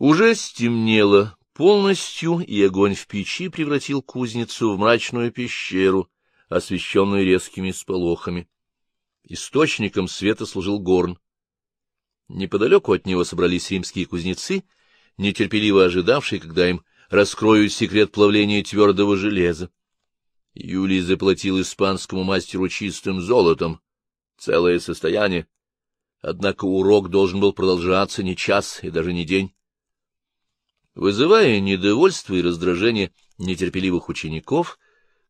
Уже стемнело полностью, и огонь в печи превратил кузницу в мрачную пещеру, освещенную резкими сполохами. Источником света служил горн. Неподалеку от него собрались римские кузнецы, нетерпеливо ожидавшие, когда им раскроют секрет плавления твердого железа. Юлий заплатил испанскому мастеру чистым золотом, целое состояние. Однако урок должен был продолжаться не час и даже не день. Вызывая недовольство и раздражение нетерпеливых учеников,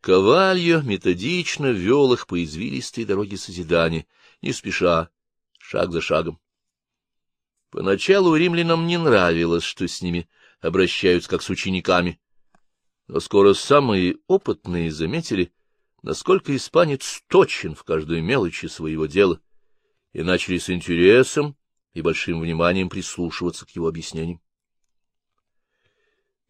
Ковальо методично вел их по извилистой дороге созидания, не спеша, шаг за шагом. Поначалу римлянам не нравилось, что с ними обращаются как с учениками, но скоро самые опытные заметили, насколько испанец точен в каждой мелочи своего дела, и начали с интересом и большим вниманием прислушиваться к его объяснениям.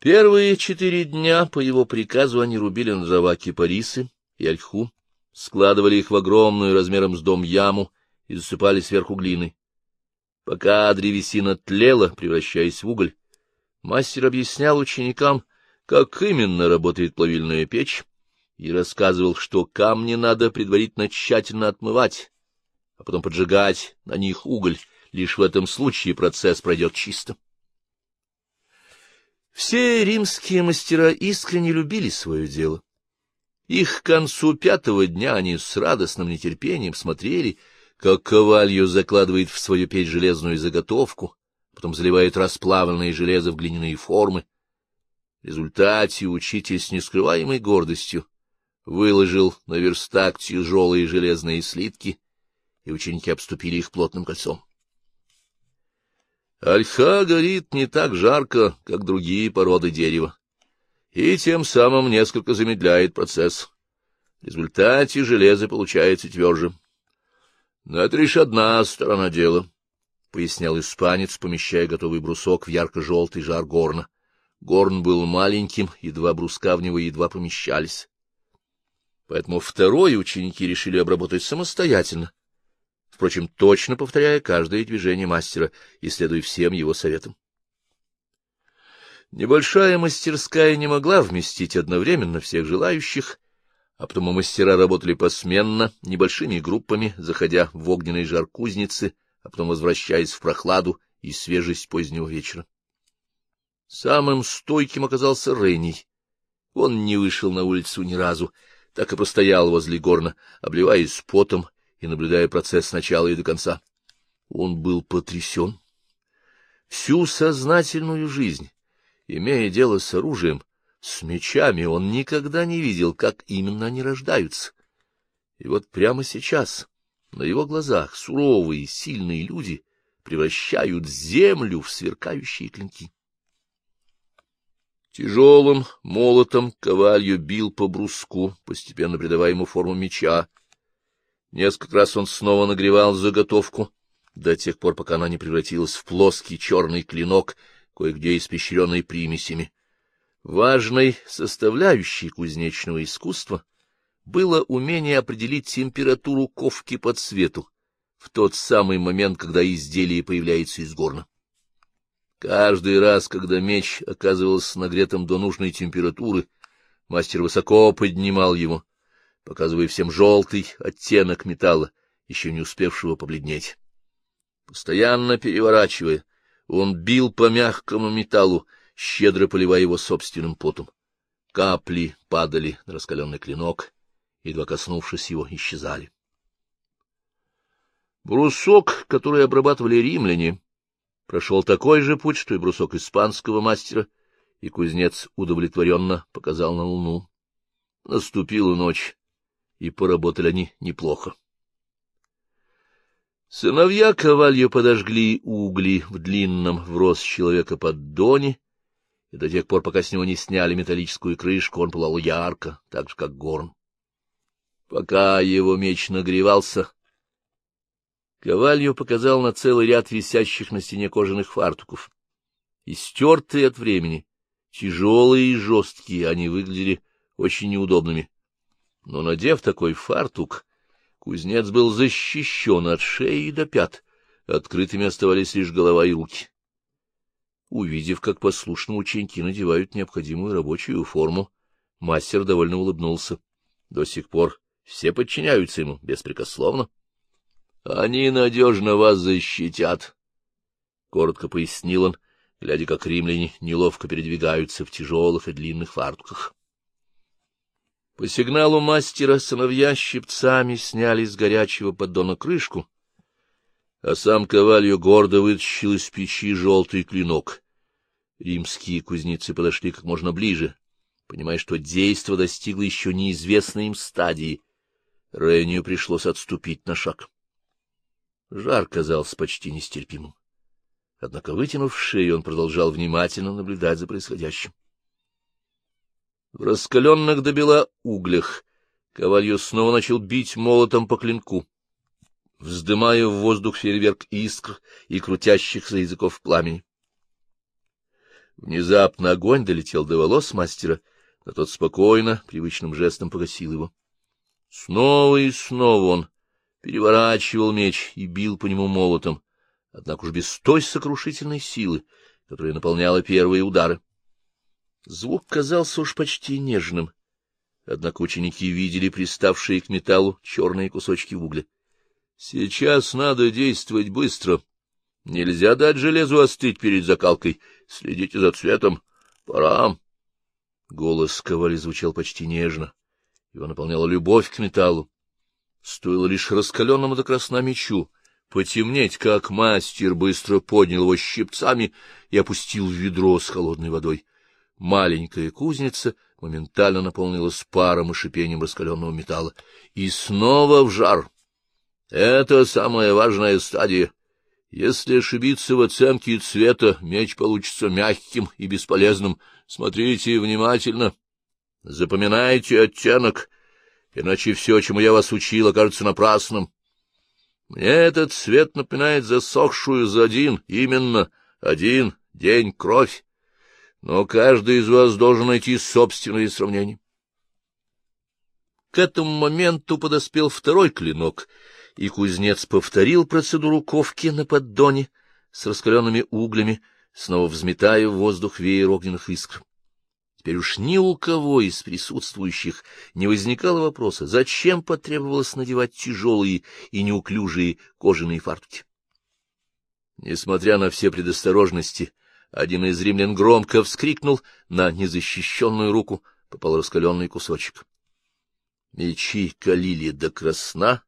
Первые четыре дня по его приказу они рубили на дрова кипарисы и ольху, складывали их в огромную размером с дом яму и засыпали сверху глиной. Пока древесина тлела, превращаясь в уголь, мастер объяснял ученикам, как именно работает плавильная печь, и рассказывал, что камни надо предварительно тщательно отмывать, а потом поджигать на них уголь. Лишь в этом случае процесс пройдет чисто. Все римские мастера искренне любили свое дело. Их к концу пятого дня они с радостным нетерпением смотрели, как ковалью закладывает в свою печь железную заготовку, потом заливает расплавленное железо в глиняные формы. В результате учитель с нескрываемой гордостью выложил на верстак тяжелые железные слитки, и ученики обступили их плотным кольцом. Ольха горит не так жарко, как другие породы дерева, и тем самым несколько замедляет процесс. В результате железо получается тверже. Но это лишь одна сторона дела, — пояснял испанец, помещая готовый брусок в ярко-желтый жар горна. Горн был маленьким, и два бруска в него едва помещались. Поэтому второй ученики решили обработать самостоятельно, впрочем, точно повторяя каждое движение мастера и следуя всем его советам. Небольшая мастерская не могла вместить одновременно всех желающих, а потому мастера работали посменно, небольшими группами, заходя в огненный жар кузницы, а потом возвращаясь в прохладу и свежесть позднего вечера. Самым стойким оказался Рейний. Он не вышел на улицу ни разу, так и простоял возле горна, обливаясь потом и наблюдая процесс сначала и до конца. Он был потрясен. Всю сознательную жизнь, имея дело с оружием, с мечами, он никогда не видел, как именно они рождаются. И вот прямо сейчас, на его глазах, суровые, сильные люди превращают землю в сверкающие клинки. Тяжелым молотом ковалью бил по бруску, постепенно придавая ему форму меча, Несколько раз он снова нагревал заготовку, до тех пор, пока она не превратилась в плоский черный клинок, кое-где испещренный примесями. Важной составляющей кузнечного искусства было умение определить температуру ковки по цвету в тот самый момент, когда изделие появляется из горна. Каждый раз, когда меч оказывался нагретым до нужной температуры, мастер высоко поднимал его, показывая всем желтый оттенок металла, еще не успевшего побледнеть. Постоянно переворачивая, он бил по мягкому металлу, щедро поливая его собственным потом. Капли падали на раскаленный клинок, едва коснувшись его, исчезали. Брусок, который обрабатывали римляне, прошел такой же путь, что и брусок испанского мастера, и кузнец удовлетворенно показал на луну. Наступила ночь, и поработали они неплохо. Сыновья ковалью подожгли угли в длинном в рост человека поддоне, и до тех пор, пока с него не сняли металлическую крышку, он пылал ярко, так же, как горн. Пока его меч нагревался, Ковалью показал на целый ряд висящих на стене кожаных фартуков. Истертые от времени, тяжелые и жесткие, они выглядели очень неудобными но, надев такой фартук, кузнец был защищен от шеи до пят, открытыми оставались лишь голова и руки. Увидев, как послушно ученики надевают необходимую рабочую форму, мастер довольно улыбнулся. До сих пор все подчиняются ему беспрекословно. — Они надежно вас защитят, — коротко пояснил он, глядя, как римляне неловко передвигаются в тяжелых и длинных фартуках. По сигналу мастера сыновья щипцами сняли с горячего поддона крышку, а сам Ковалью гордо вытащил из печи желтый клинок. Римские кузнецы подошли как можно ближе, понимая, что действо достигло еще неизвестной им стадии. Рению пришлось отступить на шаг. Жар казался почти нестерпимым. Однако, вытянув шею, он продолжал внимательно наблюдать за происходящим. В раскаленных до бела углях Ковалью снова начал бить молотом по клинку, вздымая в воздух фейерверк искр и крутящихся языков пламени. Внезапно огонь долетел до волос мастера, но тот спокойно, привычным жестом погасил его. Снова и снова он переворачивал меч и бил по нему молотом, однако уж без той сокрушительной силы, которая наполняла первые удары. Звук казался уж почти нежным, однако ученики видели приставшие к металлу черные кусочки угля. Сейчас надо действовать быстро. Нельзя дать железу остыть перед закалкой. Следите за цветом. Пора. Голос Ковали звучал почти нежно. Его наполняла любовь к металлу. Стоило лишь раскаленному до красна мечу потемнеть, как мастер быстро поднял его щипцами и опустил в ведро с холодной водой. Маленькая кузница моментально наполнилась паром и шипением раскаленного металла. И снова в жар. Это самая важная стадия. Если ошибиться в оценке цвета, меч получится мягким и бесполезным. Смотрите внимательно. Запоминайте оттенок, иначе все, чему я вас учил, окажется напрасным. Мне этот цвет напоминает засохшую за один, именно один день кровь но каждый из вас должен найти собственные сравнения. К этому моменту подоспел второй клинок, и кузнец повторил процедуру ковки на поддоне с раскаленными углями, снова взметая в воздух веер огненных искр. Теперь уж ни у кого из присутствующих не возникало вопроса, зачем потребовалось надевать тяжелые и неуклюжие кожаные фартуки. Несмотря на все предосторожности, один из римлян громко вскрикнул, на незащищенную руку попал раскаленный кусочек. Мечи калили до красна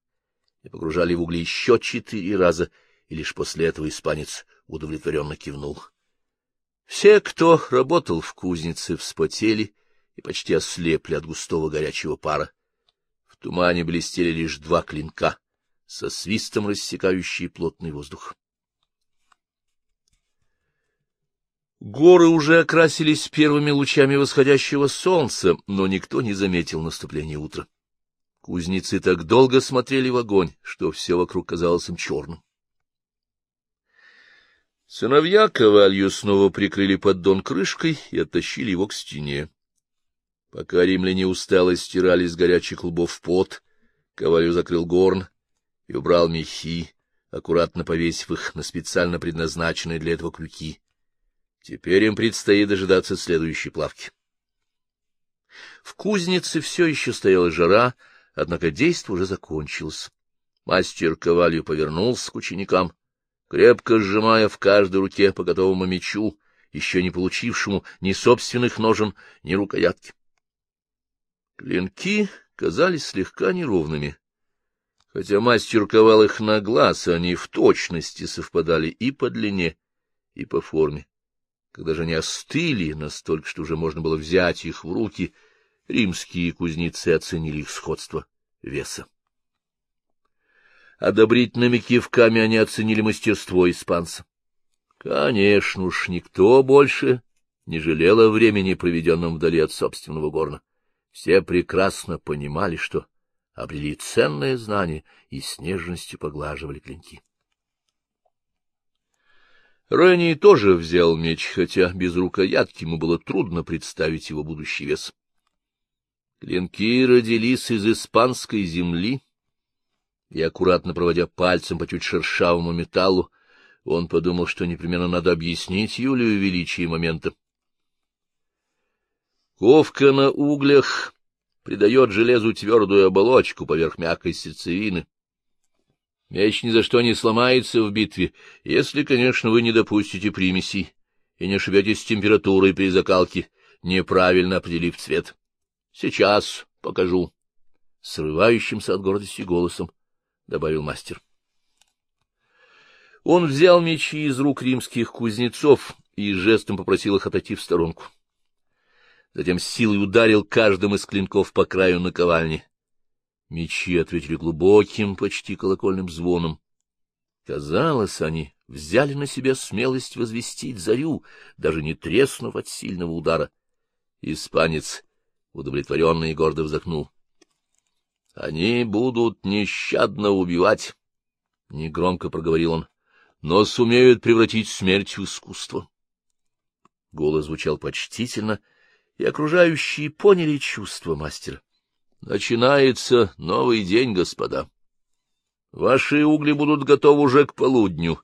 и погружали в угли еще четыре раза, и лишь после этого испанец удовлетворенно кивнул. Все, кто работал в кузнице, вспотели и почти ослепли от густого горячего пара. В тумане блестели лишь два клинка, со свистом рассекающие плотный воздух. Горы уже окрасились первыми лучами восходящего солнца, но никто не заметил наступления утра. Кузнецы так долго смотрели в огонь, что все вокруг казалось им черным. Сыновья ковалью снова прикрыли поддон крышкой и оттащили его к стене. Пока римляне устало стирали с горячих лбов пот, ковалью закрыл горн и убрал мехи, аккуратно повесив их на специально предназначенные для этого крюки. Теперь им предстоит дожидаться следующей плавки. В кузнице все еще стояла жара, однако действо уже закончилось. Мастер ковалью повернулся к ученикам, крепко сжимая в каждой руке по готовому мечу, еще не получившему ни собственных ножен, ни рукоятки. Клинки казались слегка неровными. Хотя мастер ковал их на глаз, они в точности совпадали и по длине, и по форме. Когда же они остыли настолько, что уже можно было взять их в руки, римские кузнецы оценили их сходство веса. Одобрительными кивками они оценили мастерство испанца. Конечно уж, никто больше не жалел о времени, проведенном вдали от собственного горна. Все прекрасно понимали, что обрели ценное знание и с нежностью поглаживали клинки. Ренни тоже взял меч, хотя без рукоятки ему было трудно представить его будущий вес. Клинки родились из испанской земли, и, аккуратно проводя пальцем по чуть шершавому металлу, Он подумал, что непременно надо объяснить Юлию величие момента. Ковка на углях придает железу твердую оболочку поверх мягкой сердцевины. Меч ни за что не сломается в битве, если, конечно, вы не допустите примесей и не ошибетесь с температурой при закалке, неправильно определив цвет. Сейчас покажу. Срывающимся от гордости голосом добавил мастер. Он взял мечи из рук римских кузнецов и жестом попросил их отойти в сторонку. Затем силой ударил каждым из клинков по краю наковальни. Мечи ответили глубоким, почти колокольным звоном. Казалось, они взяли на себя смелость возвестить зарю, даже не треснув от сильного удара. Испанец, удовлетворенный и гордо вздохнул. — Они будут нещадно убивать, — негромко проговорил он, — но сумеют превратить смерть в искусство. Голос звучал почтительно, и окружающие поняли чувство мастера. — Начинается новый день, господа. Ваши угли будут готовы уже к полудню,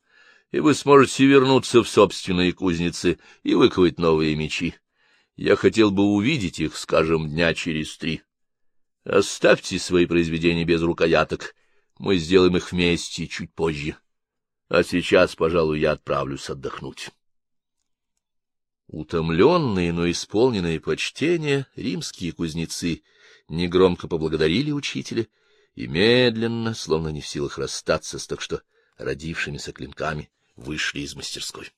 и вы сможете вернуться в собственные кузницы и выковать новые мечи. Я хотел бы увидеть их, скажем, дня через три. Оставьте свои произведения без рукояток. Мы сделаем их вместе чуть позже. А сейчас, пожалуй, я отправлюсь отдохнуть. Утомленные, но исполненные почтения, римские кузнецы негромко поблагодарили учителя и медленно, словно не в силах расстаться с так что родившимися клинками, вышли из мастерской.